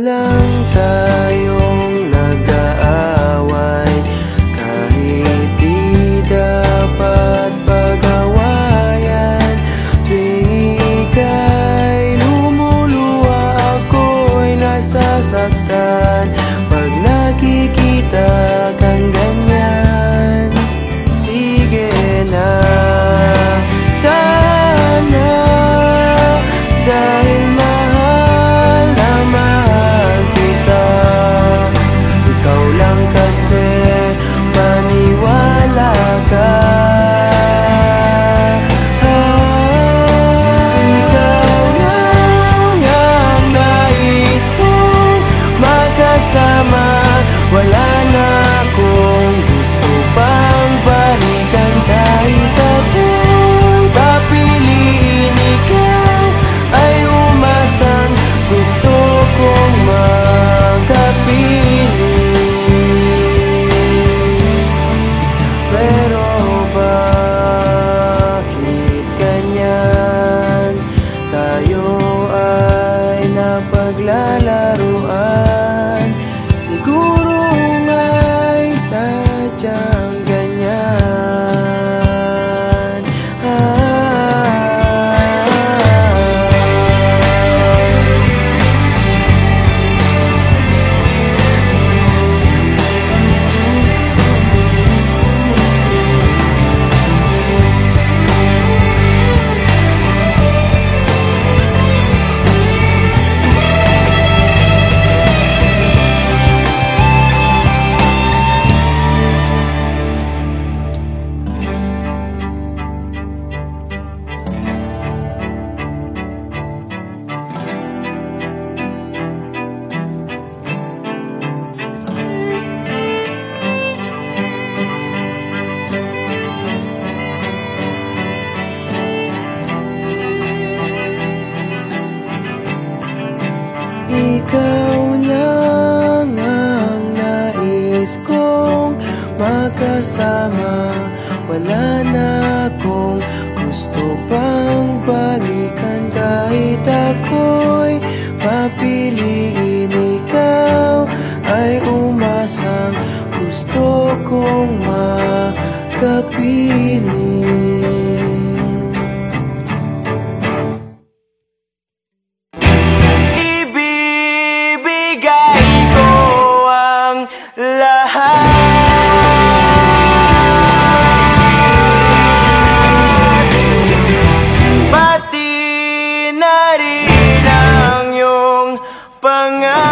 lang tayong estoy. magkasama. Wala na akong gusto pang balikan. Kahit ako'y papiliin Ikaw ay umasang gusto kong mag rin ang iyong pangalan